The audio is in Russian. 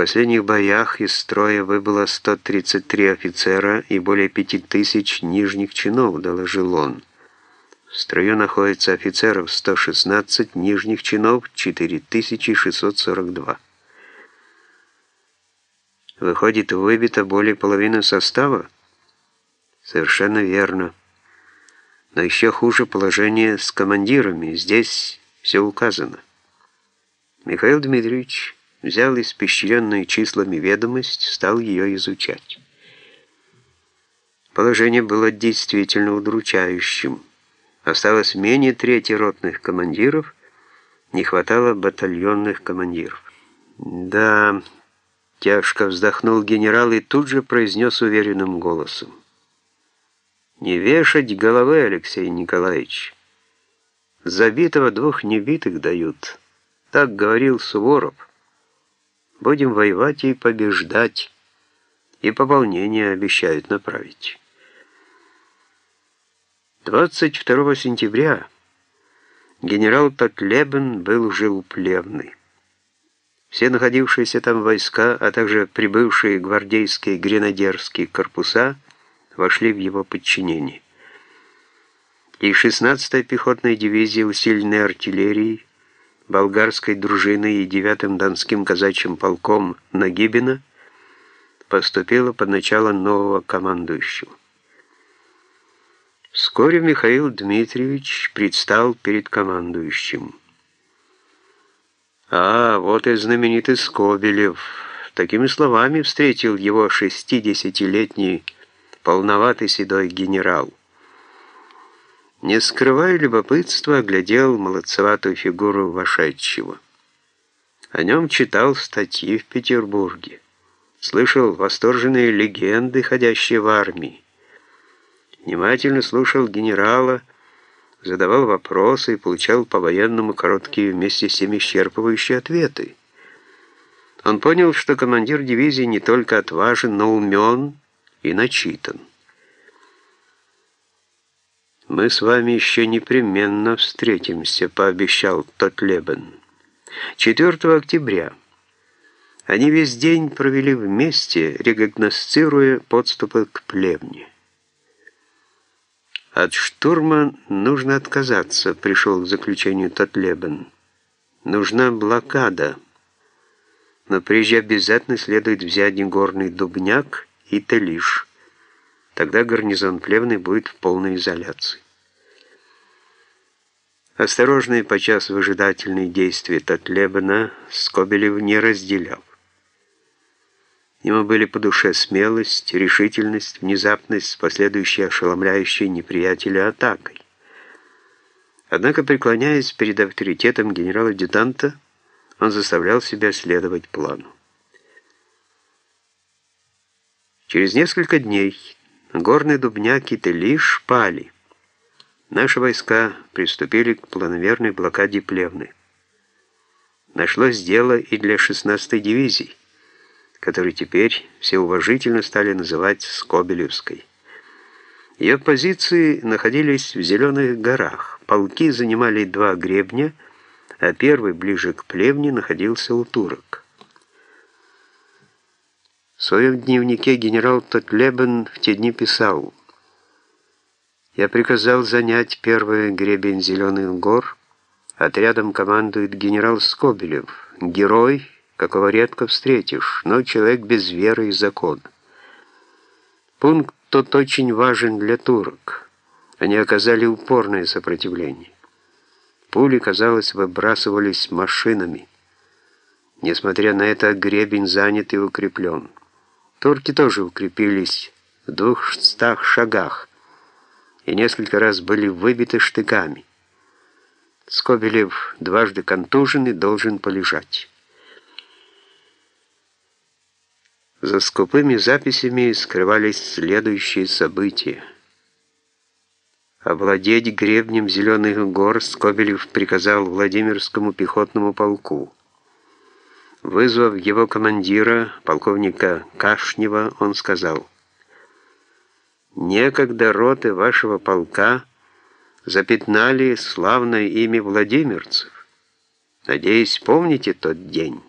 последних боях из строя выбыло 133 офицера и более 5000 нижних чинов, доложил он. В строю находится офицеров 116, нижних чинов 4642. Выходит, выбито более половины состава? Совершенно верно. Но еще хуже положение с командирами. Здесь все указано. Михаил Дмитриевич взял испещренную числами ведомость, стал ее изучать. Положение было действительно удручающим. Осталось менее трети ротных командиров, не хватало батальонных командиров. «Да...» — тяжко вздохнул генерал и тут же произнес уверенным голосом. «Не вешать головы, Алексей Николаевич. Забитого двух небитых дают». Так говорил Суворов. Будем воевать и побеждать. И пополнение обещают направить. 22 сентября генерал Татлебен был уже у Плевны. Все находившиеся там войска, а также прибывшие гвардейские гренадерские корпуса вошли в его подчинение. И 16-я пехотная дивизия усиленной артиллерией болгарской дружиной и 9-м Донским казачьим полком Нагибина поступила под начало нового командующего. Вскоре Михаил Дмитриевич предстал перед командующим. А, вот и знаменитый Скобелев. Такими словами встретил его шестидесятилетний полноватый седой генерал. Не скрывая любопытства, оглядел молодцеватую фигуру вошедшего. О нем читал статьи в Петербурге. Слышал восторженные легенды, ходящие в армии. Внимательно слушал генерала, задавал вопросы и получал по-военному короткие вместе с тем исчерпывающие ответы. Он понял, что командир дивизии не только отважен, но умен и начитан. «Мы с вами еще непременно встретимся», — пообещал Тотлебен. 4 октября. Они весь день провели вместе, регогносцируя подступы к плевне. «От штурма нужно отказаться», — пришел к заключению Тотлебен. «Нужна блокада, но прежде обязательно следует взять горный дубняк и Телиш». Тогда гарнизон Плевны будет в полной изоляции. Осторожные, подчас выжидательные действия Татлебана Скобелев не разделял. Ему были по душе смелость, решительность, внезапность, последующая ошеломляющей неприятеля атакой. Однако, преклоняясь перед авторитетом генерала-адъютанта, он заставлял себя следовать плану. Через несколько дней Горные дубняки Телиш пали. Наши войска приступили к планомерной блокаде Плевны. Нашлось дело и для 16-й дивизии, которую теперь все уважительно стали называть Скобелевской. Ее позиции находились в Зеленых горах. Полки занимали два гребня, а первый, ближе к Плевне, находился у турок. Своем дневнике генерал Тотлебен в те дни писал «Я приказал занять первый гребень Зеленых гор. Отрядом командует генерал Скобелев, герой, какого редко встретишь, но человек без веры и закона. Пункт тот очень важен для турок. Они оказали упорное сопротивление. Пули, казалось, выбрасывались машинами. Несмотря на это, гребень занят и укреплен. Турки тоже укрепились в двухстах шагах и несколько раз были выбиты штыками. Скобелев, дважды контуженный, должен полежать. За скупыми записями скрывались следующие события. Овладеть гребнем Зеленых гор Скобелев приказал Владимирскому пехотному полку. Вызвав его командира, полковника Кашнева, он сказал, «Некогда роты вашего полка запятнали славное имя владимирцев. Надеюсь, помните тот день».